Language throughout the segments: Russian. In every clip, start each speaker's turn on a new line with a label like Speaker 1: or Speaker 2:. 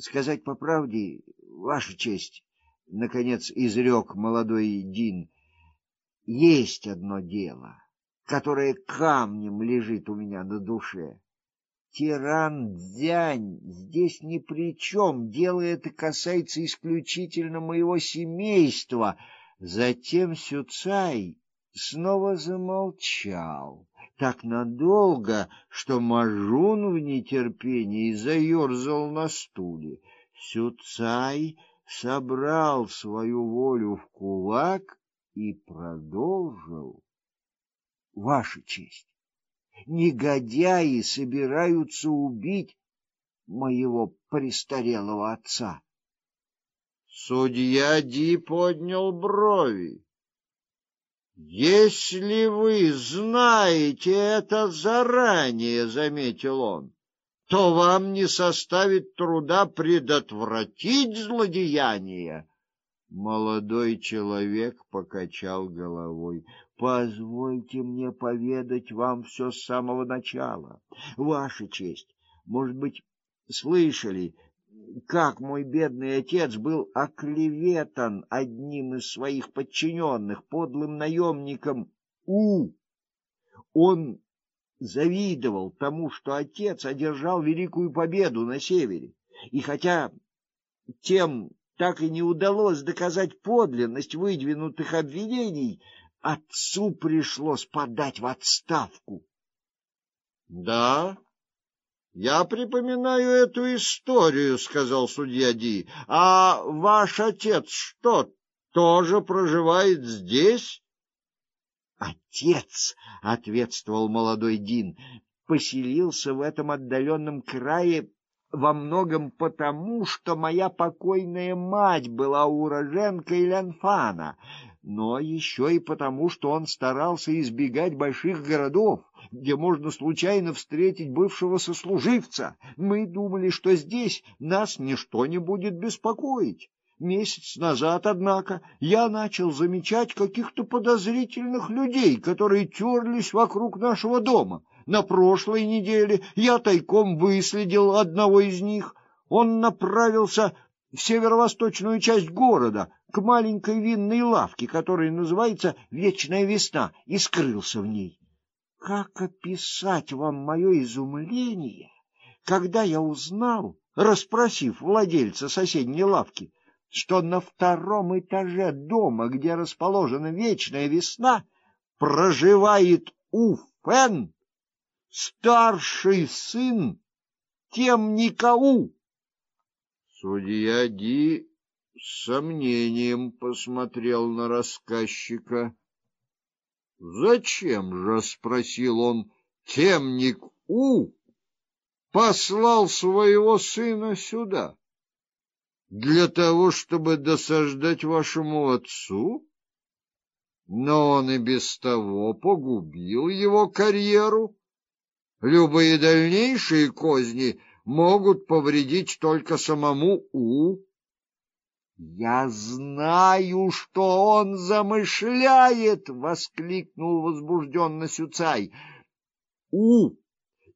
Speaker 1: Сказать по правде, ваша честь, наконец изрек молодой Дин, есть одно дело, которое камнем лежит у меня на душе. Тиран Дзянь здесь ни при чем, дело это касается исключительно моего семейства. Затем Сюцай снова замолчал так надолго, что Мажун в нетерпении заерзал на стуле. Сюцай собрал свою волю в кулак и продолжил. — Ваша честь, негодяи собираются убить моего престарелого отца.
Speaker 2: Судья Ди поднял брови. Если вы знаете это заранее, заметил он, то вам не составит труда предотвратить злодеяние.
Speaker 1: Молодой человек покачал головой. Позвольте мне поведать вам все с самого начала. Ваша честь, может быть, слышали, как мой бедный отец был оклеветан одним из своих подчиненных, подлым наемником У. Он завидовал тому, что отец одержал великую победу на севере, и хотя тем так и не удалось доказать подлинность выдвинутых обвинений, отцу пришлось подать в отставку.
Speaker 2: Да, я припоминаю эту историю, сказал судья Ди. А ваш отец что, тоже проживает здесь?
Speaker 1: Отец, ответствовал молодой Дин, поселился в этом отдаленном крае во многом потому, что моя покойная мать была уроженкой Лянфана, но еще и потому, что он старался избегать больших городов, где можно случайно встретить бывшего сослуживца. Мы думали, что здесь нас ничто не будет беспокоить. Месяц назад, однако, я начал замечать каких-то подозрительных людей, которые терлись вокруг нашего дома. На прошлой неделе я тайком выследил одного из них. Он направился в северо-восточную часть города, к маленькой винной лавке, которая называется Вечная весна, и скрылся в ней. Как описать вам мое изумление, когда я узнал, расспросив владельца соседней лавки, что на втором этаже дома, где расположена Вечная весна, проживает Уфен, старший сын Темникау.
Speaker 2: Судья Ди с сомнением посмотрел на рассказчика. Зачем же, спросил он, темник У послал своего сына сюда? Для того, чтобы досаждать вашему отцу? Но он и без того погубил его карьеру. Любые дальнейшие козни могут повредить только самому У.
Speaker 1: Я знаю, что он замышляет, воскликнул возбужденно Сюцай. У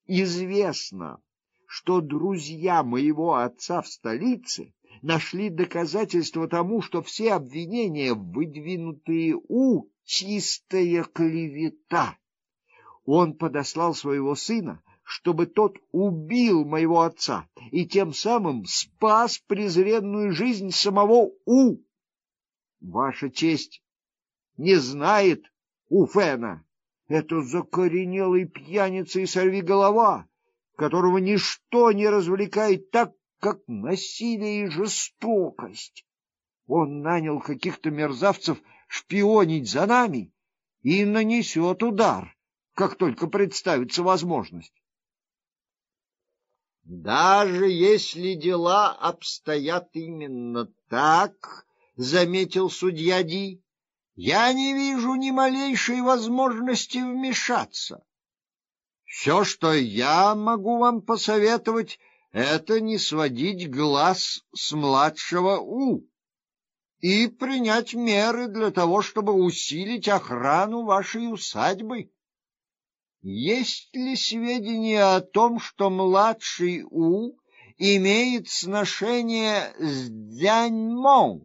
Speaker 1: известно, что друзья моего отца в столице нашли доказательства тому, что все обвинения, выдвинутые У, чистая клевета. Он подослал своего сына чтобы тот убил моего отца и тем самым спас презренную жизнь самого У. Ваша честь не знает Уфена. Это закоренелый пьяница и сорвиголова, которого ничто не развлекает так, как насилие и жестокость. Он нанял каких-то мерзавцев шпионить за нами и нанесет удар, как только представится возможность.
Speaker 2: Даже если дела обстоят именно так, заметил судья Ди, я не вижу ни малейшей возможности вмешаться. Все, что я могу вам посоветовать, это не сводить глаз с младшего У и принять меры для того, чтобы усилить охрану вашей усадьбы. Есть ли сведения о том, что младший У имеет сношение с Дяньмо.